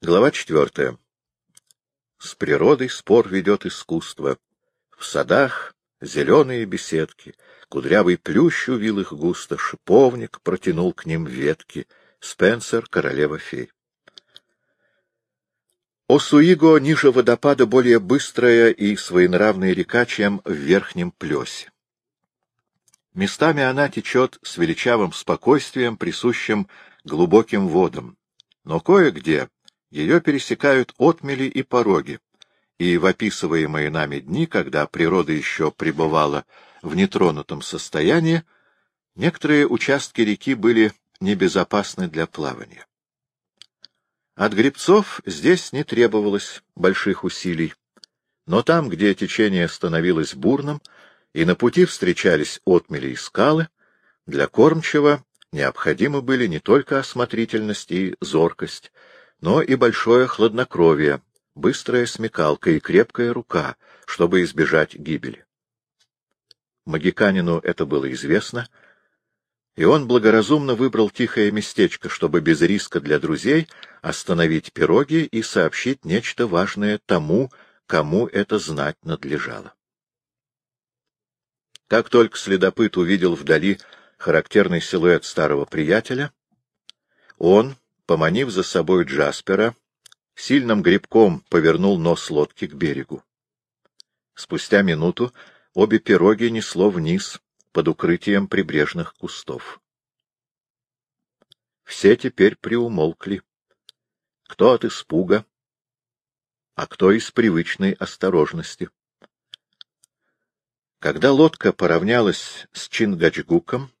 Глава четвертая. С природой спор ведет искусство. В садах зеленые беседки, кудрявый плющ увил их густо, шиповник протянул к ним ветки. Спенсер, королева фей. Осуиго ниже водопада более быстрая и своенравная река, чем в верхнем плесе. Местами она течет с величавым спокойствием, присущим глубоким водам, но кое-где ее пересекают отмели и пороги, и в описываемые нами дни, когда природа еще пребывала в нетронутом состоянии, некоторые участки реки были небезопасны для плавания. От гребцов здесь не требовалось больших усилий, но там, где течение становилось бурным, и на пути встречались отмели и скалы, для кормчего необходимы были не только осмотрительность и зоркость, но и большое хладнокровие, быстрая смекалка и крепкая рука, чтобы избежать гибели. Магиканину это было известно, и он благоразумно выбрал тихое местечко, чтобы без риска для друзей остановить пироги и сообщить нечто важное тому, кому это знать надлежало. Как только следопыт увидел вдали характерный силуэт старого приятеля, он, поманив за собой Джаспера, сильным грибком повернул нос лодки к берегу. Спустя минуту обе пироги несло вниз, под укрытием прибрежных кустов. Все теперь приумолкли. Кто от испуга, а кто из привычной осторожности. Когда лодка поравнялась с Чингачгуком,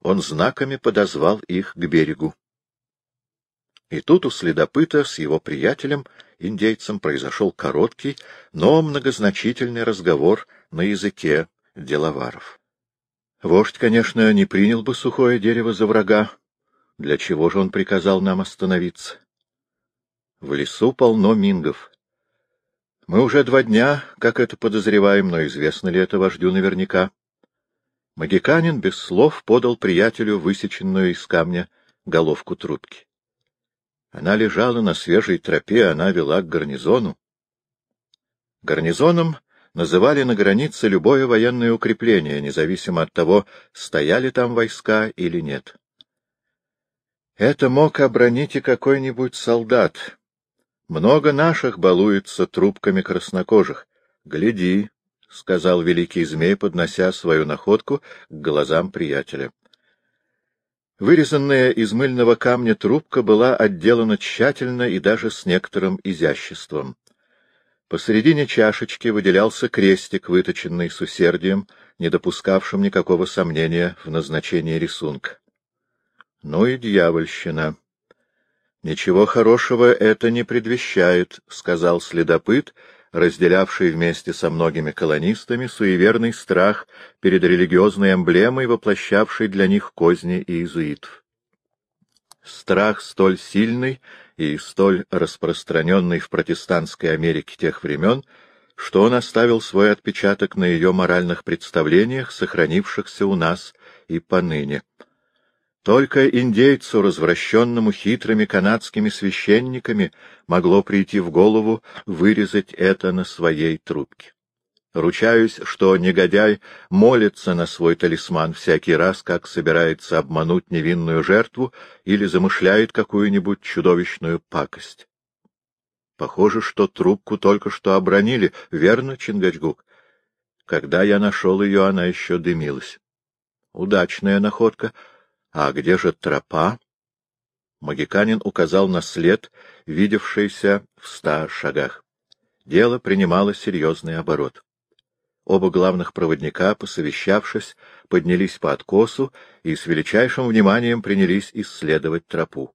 он знаками подозвал их к берегу. И тут у следопыта с его приятелем, индейцем, произошел короткий, но многозначительный разговор на языке деловаров. Вождь, конечно, не принял бы сухое дерево за врага. Для чего же он приказал нам остановиться? В лесу полно мингов. Мы уже два дня, как это подозреваем, но известно ли это вождю наверняка. Магиканин без слов подал приятелю высеченную из камня головку трубки. Она лежала на свежей тропе, она вела к гарнизону. Гарнизоном называли на границе любое военное укрепление, независимо от того, стояли там войска или нет. Это мог оборонить и какой-нибудь солдат. Много наших балуется трубками краснокожих. Гляди, — сказал великий змей, поднося свою находку к глазам приятеля. Вырезанная из мыльного камня трубка была отделана тщательно и даже с некоторым изяществом. Посередине чашечки выделялся крестик, выточенный с усердием, не допускавшим никакого сомнения в назначении рисунка. Ну и дьявольщина. Ничего хорошего это не предвещает, — сказал следопыт, разделявший вместе со многими колонистами суеверный страх перед религиозной эмблемой, воплощавшей для них козни иезуитов. Страх столь сильный и столь распространенный в протестантской Америке тех времен, что он оставил свой отпечаток на ее моральных представлениях, сохранившихся у нас и поныне. Только индейцу, развращенному хитрыми канадскими священниками, могло прийти в голову вырезать это на своей трубке. Ручаюсь, что негодяй молится на свой талисман всякий раз, как собирается обмануть невинную жертву или замышляет какую-нибудь чудовищную пакость. Похоже, что трубку только что обронили, верно, Чингачгук? Когда я нашел ее, она еще дымилась. Удачная находка — а где же тропа? Магиканин указал на след, видевшийся в ста шагах. Дело принимало серьезный оборот. Оба главных проводника, посовещавшись, поднялись по откосу и с величайшим вниманием принялись исследовать тропу.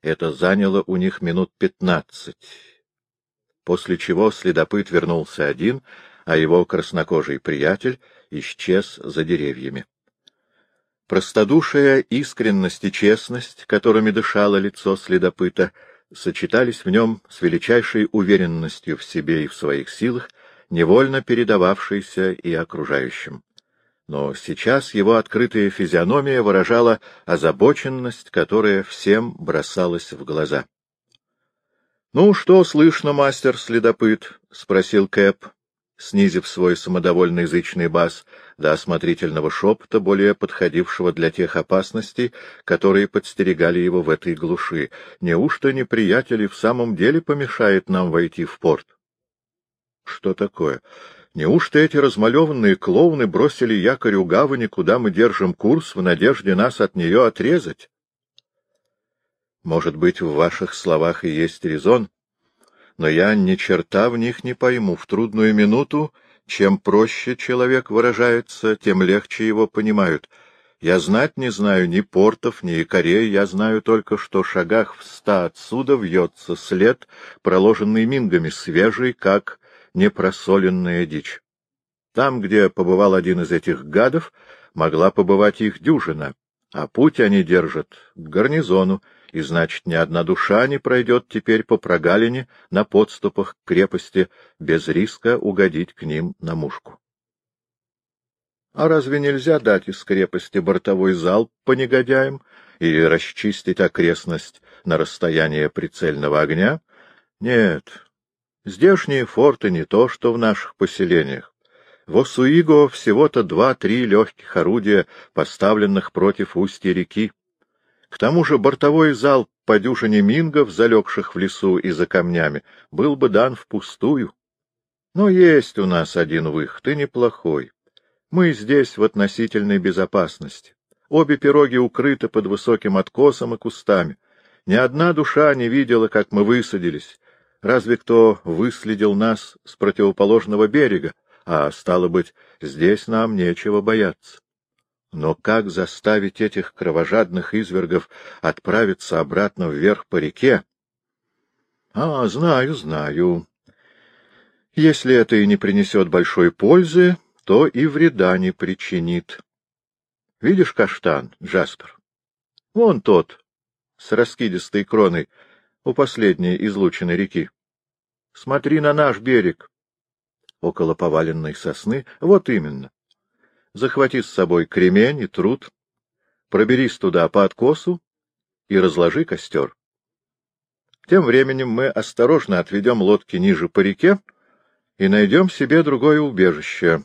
Это заняло у них минут пятнадцать, после чего следопыт вернулся один, а его краснокожий приятель исчез за деревьями. Простодушие, искренность и честность, которыми дышало лицо следопыта, сочетались в нем с величайшей уверенностью в себе и в своих силах, невольно передававшейся и окружающим. Но сейчас его открытая физиономия выражала озабоченность, которая всем бросалась в глаза. Ну, что слышно, мастер-следопыт? — спросил Кэп, снизив свой самодовольный язычный бас до осмотрительного шепота, более подходившего для тех опасностей, которые подстерегали его в этой глуши. Неужто неприятель в самом деле помешает нам войти в порт? — Что такое? Неужто эти размалеванные клоуны бросили якорь у гавани, куда мы держим курс, в надежде нас от нее отрезать? Может быть, в ваших словах и есть резон, но я ни черта в них не пойму. В трудную минуту, чем проще человек выражается, тем легче его понимают. Я знать не знаю ни портов, ни якорей, я знаю только, что шагах в ста отсюда вьется след, проложенный мингами, свежий, как непросоленная дичь. Там, где побывал один из этих гадов, могла побывать их дюжина, а путь они держат к гарнизону, и значит, ни одна душа не пройдет теперь по прогалине на подступах к крепости без риска угодить к ним на мушку. А разве нельзя дать из крепости бортовой залп по негодяям и расчистить окрестность на расстояние прицельного огня? Нет, здешние форты не то, что в наших поселениях. В Осуиго всего-то два-три легких орудия, поставленных против устья реки. К тому же бортовой зал по дюжине мингов, залегших в лесу и за камнями, был бы дан впустую. Но есть у нас один выход, и неплохой. Мы здесь в относительной безопасности. Обе пироги укрыты под высоким откосом и кустами. Ни одна душа не видела, как мы высадились. Разве кто выследил нас с противоположного берега, а, стало быть, здесь нам нечего бояться. Но как заставить этих кровожадных извергов отправиться обратно вверх по реке? А, знаю, знаю. Если это и не принесет большой пользы, то и вреда не причинит. Видишь каштан, Джаспер? Вон тот, с раскидистой кроной, у последней излученной реки. Смотри на наш берег. Около поваленной сосны, вот именно. Захвати с собой кремень и труд, проберись туда по откосу и разложи костер. Тем временем мы осторожно отведем лодки ниже по реке и найдем себе другое убежище.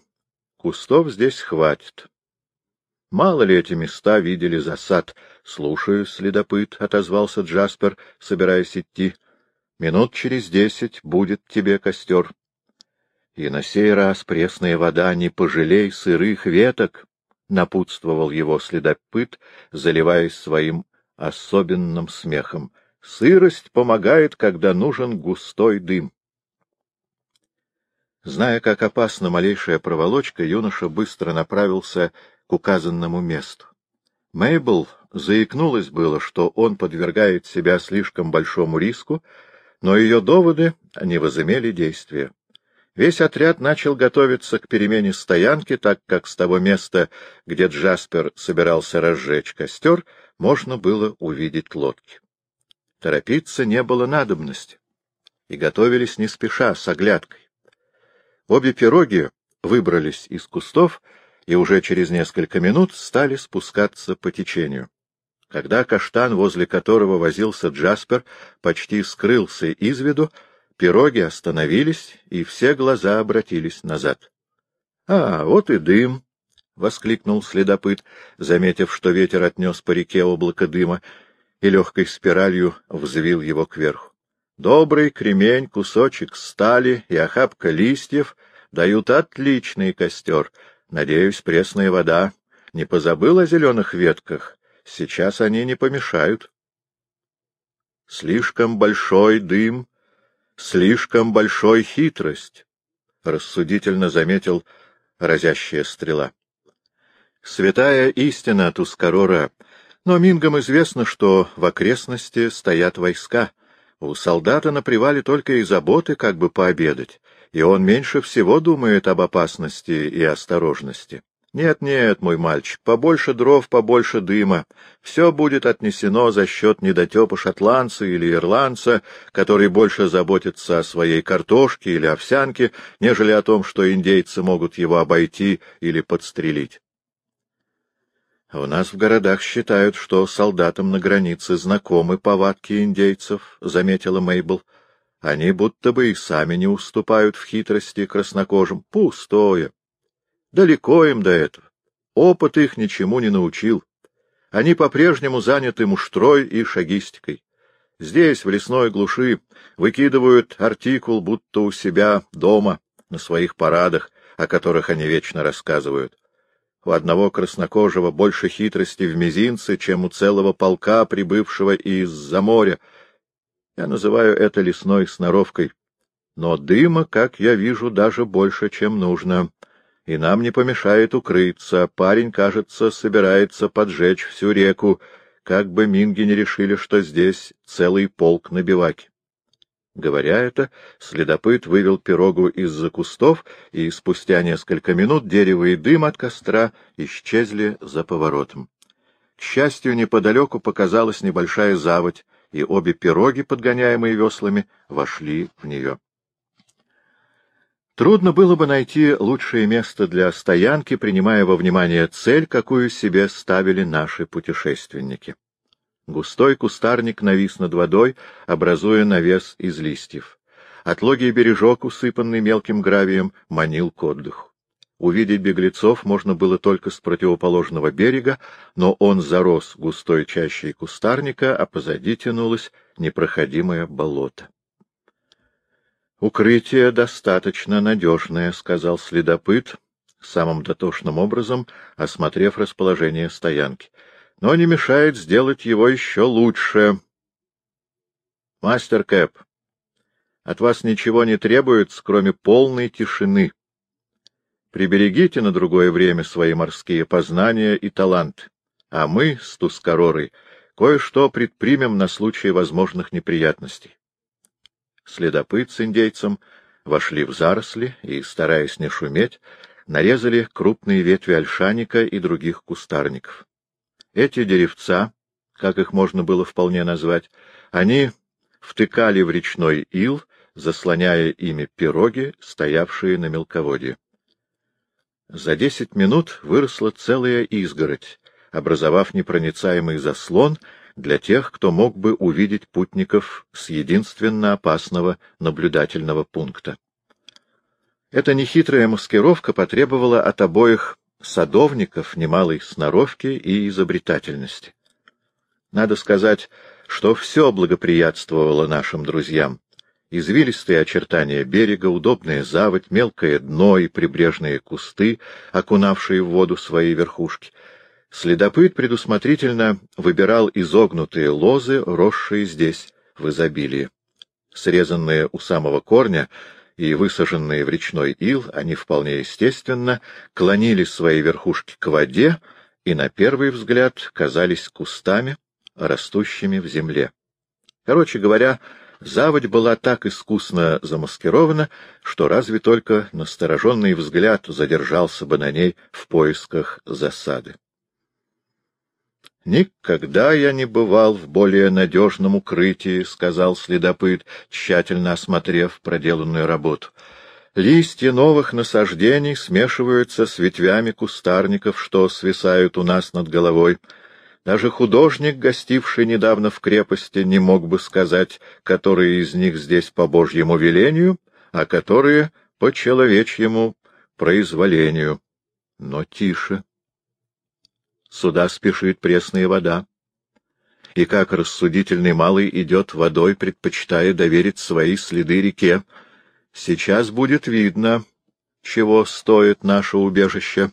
Кустов здесь хватит. Мало ли эти места видели засад. — Слушаю, следопыт, — отозвался Джаспер, собираясь идти. — Минут через десять будет тебе костер. И на сей раз пресная вода не пожалей сырых веток, — напутствовал его следопыт, заливаясь своим особенным смехом. Сырость помогает, когда нужен густой дым. Зная, как опасна малейшая проволочка, юноша быстро направился к указанному месту. Мейбл заикнулась было, что он подвергает себя слишком большому риску, но ее доводы не возымели действия. Весь отряд начал готовиться к перемене стоянки, так как с того места, где Джаспер собирался разжечь костер, можно было увидеть лодки. Торопиться не было надобности, и готовились не спеша, с оглядкой. Обе пироги выбрались из кустов и уже через несколько минут стали спускаться по течению. Когда каштан, возле которого возился Джаспер, почти скрылся из виду, Пироги остановились, и все глаза обратились назад. — А, вот и дым! — воскликнул следопыт, заметив, что ветер отнес по реке облако дыма и легкой спиралью взвил его кверху. Добрый кремень, кусочек стали и охапка листьев дают отличный костер. Надеюсь, пресная вода не позабыл о зеленых ветках. Сейчас они не помешают. Слишком большой дым слишком большой хитрость, — рассудительно заметил разящая стрела. Святая истина Тускарора, но Мингам известно, что в окрестности стоят войска. У солдата на привале только и заботы, как бы пообедать, и он меньше всего думает об опасности и осторожности. Нет, нет, мой мальчик, побольше дров, побольше дыма. Все будет отнесено за счет недотепа шотландца или ирландца, который больше заботится о своей картошке или овсянке, нежели о том, что индейцы могут его обойти или подстрелить. У нас в городах считают, что солдатам на границе знакомы повадки индейцев, — заметила Мейбл. Они будто бы и сами не уступают в хитрости краснокожим. Пустое. Далеко им до этого. Опыт их ничему не научил. Они по-прежнему заняты муштрой и шагистикой. Здесь, в лесной глуши, выкидывают артикул, будто у себя дома, на своих парадах, о которых они вечно рассказывают. У одного краснокожего больше хитрости в мизинце, чем у целого полка, прибывшего из-за моря. Я называю это лесной сноровкой. Но дыма, как я вижу, даже больше, чем нужно. И нам не помешает укрыться. Парень, кажется, собирается поджечь всю реку, как бы минги не решили, что здесь целый полк на биваке. Говоря это, следопыт вывел пирогу из-за кустов, и спустя несколько минут дерево и дым от костра исчезли за поворотом. К счастью, неподалеку показалась небольшая заводь, и обе пироги, подгоняемые веслами, вошли в нее. Трудно было бы найти лучшее место для стоянки, принимая во внимание цель, какую себе ставили наши путешественники. Густой кустарник навис над водой, образуя навес из листьев. Отлогий бережок, усыпанный мелким гравием, манил к отдыху. Увидеть беглецов можно было только с противоположного берега, но он зарос густой чащей кустарника, а позади тянулось непроходимое болото. «Укрытие достаточно надежное», — сказал следопыт, самым дотошным образом осмотрев расположение стоянки но не мешает сделать его еще лучше. Мастер Кэп, от вас ничего не требуется, кроме полной тишины. Приберегите на другое время свои морские познания и таланты, а мы с Тускаророй кое-что предпримем на случай возможных неприятностей. Следопыт с индейцем вошли в заросли и, стараясь не шуметь, нарезали крупные ветви ольшаника и других кустарников. Эти деревца, как их можно было вполне назвать, они втыкали в речной ил, заслоняя ими пироги, стоявшие на мелководье. За десять минут выросла целая изгородь, образовав непроницаемый заслон для тех, кто мог бы увидеть путников с единственно опасного наблюдательного пункта. Эта нехитрая маскировка потребовала от обоих садовников немалой сноровки и изобретательности. Надо сказать, что все благоприятствовало нашим друзьям. Извилистые очертания берега, удобная заводь, мелкое дно и прибрежные кусты, окунавшие в воду свои верхушки. Следопыт предусмотрительно выбирал изогнутые лозы, росшие здесь в изобилии. Срезанные у самого корня, и высаженные в речной ил, они вполне естественно клонили свои верхушки к воде и на первый взгляд казались кустами, растущими в земле. Короче говоря, заводь была так искусно замаскирована, что разве только настороженный взгляд задержался бы на ней в поисках засады. «Никогда я не бывал в более надежном укрытии», — сказал следопыт, тщательно осмотрев проделанную работу. «Листья новых насаждений смешиваются с ветвями кустарников, что свисают у нас над головой. Даже художник, гостивший недавно в крепости, не мог бы сказать, которые из них здесь по Божьему велению, а которые по человечьему произволению. Но тише». Сюда спешит пресная вода. И как рассудительный малый идет водой, предпочитая доверить свои следы реке. Сейчас будет видно, чего стоит наше убежище.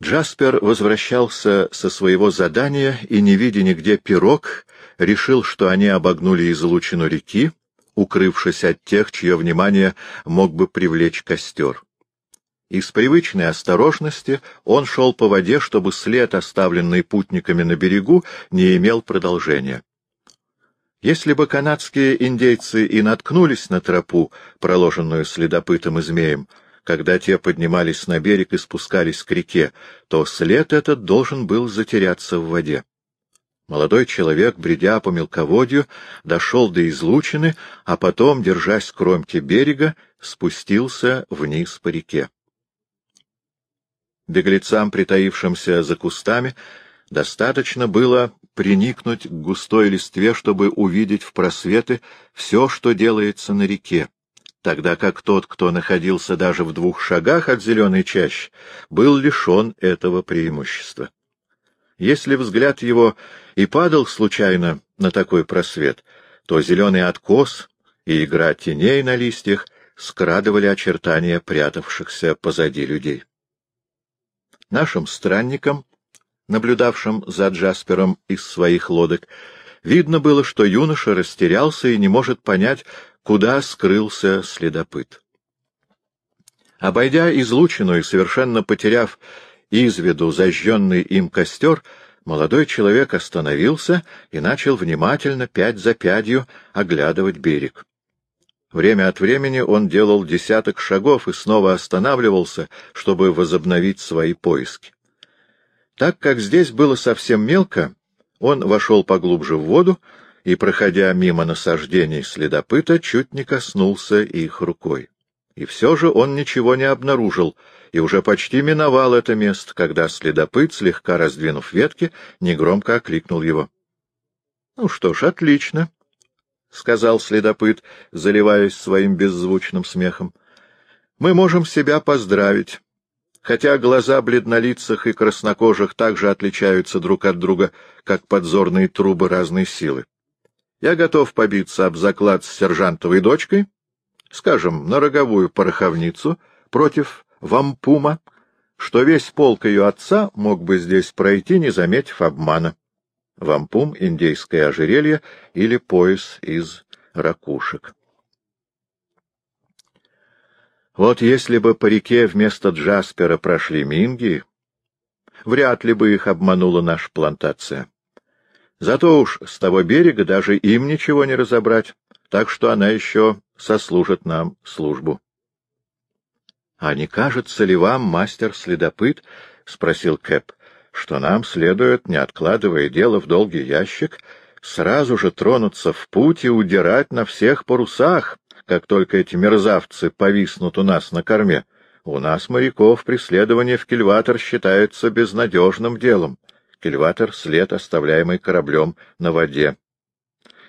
Джаспер возвращался со своего задания и, не видя нигде пирог, решил, что они обогнули излучину реки, укрывшись от тех, чье внимание мог бы привлечь костер. Из привычной осторожности он шел по воде, чтобы след, оставленный путниками на берегу, не имел продолжения. Если бы канадские индейцы и наткнулись на тропу, проложенную следопытом и змеем, когда те поднимались на берег и спускались к реке, то след этот должен был затеряться в воде. Молодой человек, бредя по мелководью, дошел до излучины, а потом, держась кромки берега, спустился вниз по реке. Беглецам, притаившимся за кустами, достаточно было приникнуть к густой листве, чтобы увидеть в просветы все, что делается на реке, тогда как тот, кто находился даже в двух шагах от зеленой чащи, был лишен этого преимущества. Если взгляд его и падал случайно на такой просвет, то зеленый откос и игра теней на листьях скрадывали очертания прятавшихся позади людей. Нашим странникам, наблюдавшим за Джаспером из своих лодок, видно было, что юноша растерялся и не может понять, куда скрылся следопыт. Обойдя излучину и совершенно потеряв из виду зажженный им костер, молодой человек остановился и начал внимательно, пять за пятью, оглядывать берег. Время от времени он делал десяток шагов и снова останавливался, чтобы возобновить свои поиски. Так как здесь было совсем мелко, он вошел поглубже в воду и, проходя мимо насаждений следопыта, чуть не коснулся их рукой. И все же он ничего не обнаружил, и уже почти миновал это место, когда следопыт, слегка раздвинув ветки, негромко окликнул его. — Ну что ж, отлично, — сказал следопыт, заливаясь своим беззвучным смехом. — Мы можем себя поздравить. Хотя глаза бледнолицых и краснокожих также отличаются друг от друга, как подзорные трубы разной силы. Я готов побиться об заклад с сержантовой дочкой, скажем, на роговую пороховницу против вампума, что весь полк ее отца мог бы здесь пройти, не заметив обмана. Вампум — индейское ожерелье или пояс из ракушек. Вот если бы по реке вместо Джаспера прошли минги, вряд ли бы их обманула наша плантация. Зато уж с того берега даже им ничего не разобрать, так что она еще сослужит нам службу. — А не кажется ли вам, мастер-следопыт, — спросил Кэп, — что нам следует, не откладывая дело в долгий ящик, сразу же тронуться в путь и удирать на всех парусах, как только эти мерзавцы повиснут у нас на корме? У нас, моряков, преследование в кильватор считается безнадежным делом кильватор — след, оставляемый кораблем на воде.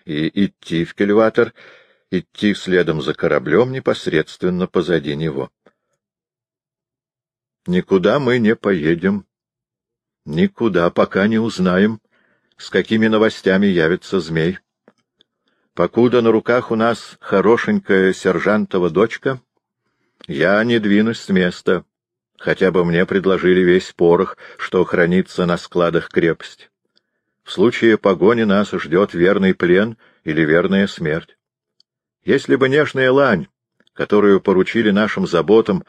И идти в кильватор — идти следом за кораблем непосредственно позади него. Никуда мы не поедем. Никуда, пока не узнаем, с какими новостями явится змей. Покуда на руках у нас хорошенькая сержантова дочка, я не двинусь с места хотя бы мне предложили весь порох, что хранится на складах крепости. В случае погони нас ждет верный плен или верная смерть. Если бы нежная лань, которую поручили нашим заботам,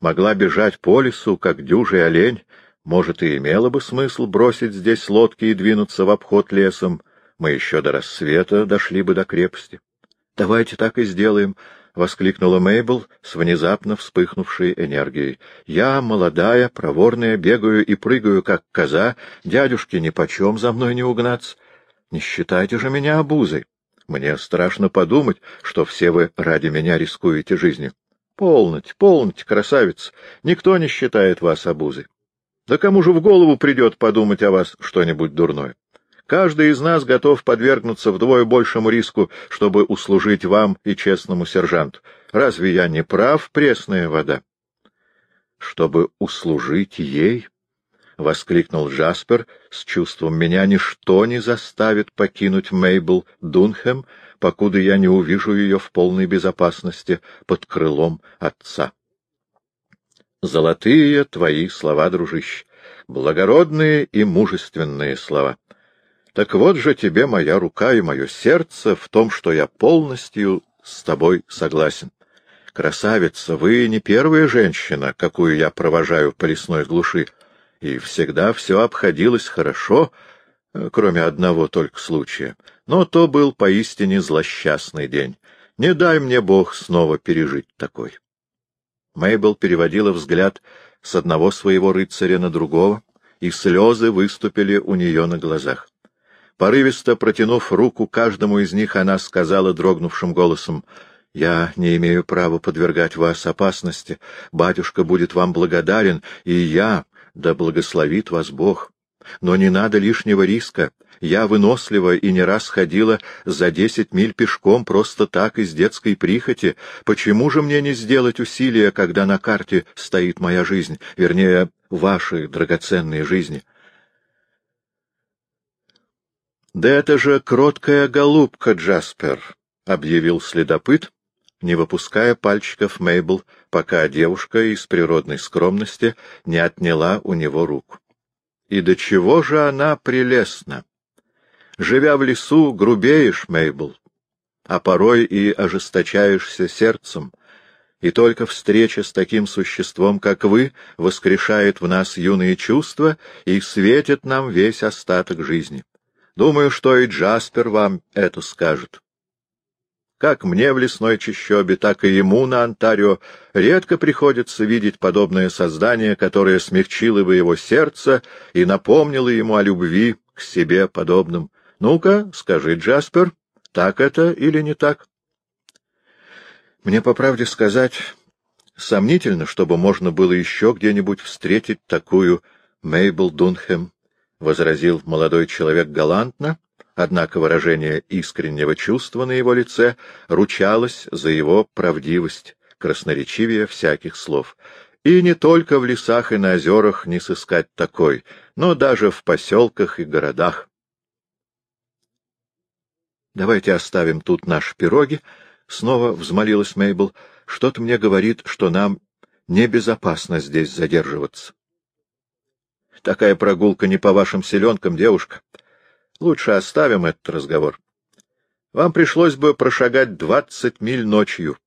могла бежать по лесу, как дюжий олень, может, и имело бы смысл бросить здесь лодки и двинуться в обход лесом, мы еще до рассвета дошли бы до крепости. Давайте так и сделаем, — воскликнула Мейбл с внезапно вспыхнувшей энергией. — Я, молодая, проворная, бегаю и прыгаю, как коза, дядюшке нипочем за мной не угнаться. Не считайте же меня обузой. Мне страшно подумать, что все вы ради меня рискуете жизнью. Полноте, полноте, красавица, никто не считает вас обузой. Да кому же в голову придет подумать о вас что-нибудь дурное? Каждый из нас готов подвергнуться вдвое большему риску, чтобы услужить вам и честному сержанту. Разве я не прав, пресная вода? — Чтобы услужить ей? — воскликнул Джаспер с чувством. — Меня ничто не заставит покинуть Мейбл Дунхэм, покуда я не увижу ее в полной безопасности под крылом отца. Золотые твои слова, дружище, благородные и мужественные слова. Так вот же тебе моя рука и мое сердце в том, что я полностью с тобой согласен. Красавица, вы не первая женщина, какую я провожаю по лесной глуши, и всегда все обходилось хорошо, кроме одного только случая. Но то был поистине злосчастный день. Не дай мне Бог снова пережить такой. Мейбл переводила взгляд с одного своего рыцаря на другого, и слезы выступили у нее на глазах. Порывисто протянув руку каждому из них, она сказала дрогнувшим голосом, — Я не имею права подвергать вас опасности. Батюшка будет вам благодарен, и я, да благословит вас Бог. Но не надо лишнего риска. Я вынослива и не раз ходила за десять миль пешком просто так из детской прихоти. Почему же мне не сделать усилия, когда на карте стоит моя жизнь, вернее, ваши драгоценные жизни? — Да это же кроткая голубка, Джаспер, — объявил следопыт, не выпуская пальчиков Мейбл, пока девушка из природной скромности не отняла у него руку. И до чего же она прелестна! Живя в лесу, грубеешь, Мейбл, а порой и ожесточаешься сердцем, и только встреча с таким существом, как вы, воскрешает в нас юные чувства и светит нам весь остаток жизни. Думаю, что и Джаспер вам это скажет. Как мне в лесной чащобе, так и ему на Онтарио редко приходится видеть подобное создание, которое смягчило бы его сердце и напомнило ему о любви к себе подобным. Ну-ка, скажи, Джаспер, так это или не так? Мне, по правде сказать, сомнительно, чтобы можно было еще где-нибудь встретить такую Мейбл Дунхэм, — возразил молодой человек галантно, однако выражение искреннего чувства на его лице ручалось за его правдивость, красноречивее всяких слов. И не только в лесах и на озерах не сыскать такой, но даже в поселках и городах. «Давайте оставим тут наши пироги», — снова взмолилась Мейбл. «Что-то мне говорит, что нам небезопасно здесь задерживаться». «Такая прогулка не по вашим селенкам, девушка», Лучше оставим этот разговор. Вам пришлось бы прошагать двадцать миль ночью,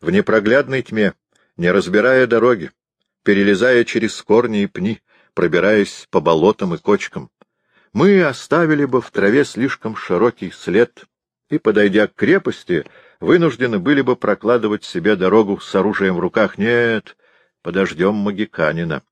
в непроглядной тьме, не разбирая дороги, перелезая через корни и пни, пробираясь по болотам и кочкам. Мы оставили бы в траве слишком широкий след и, подойдя к крепости, вынуждены были бы прокладывать себе дорогу с оружием в руках. Нет, подождем Магиканина.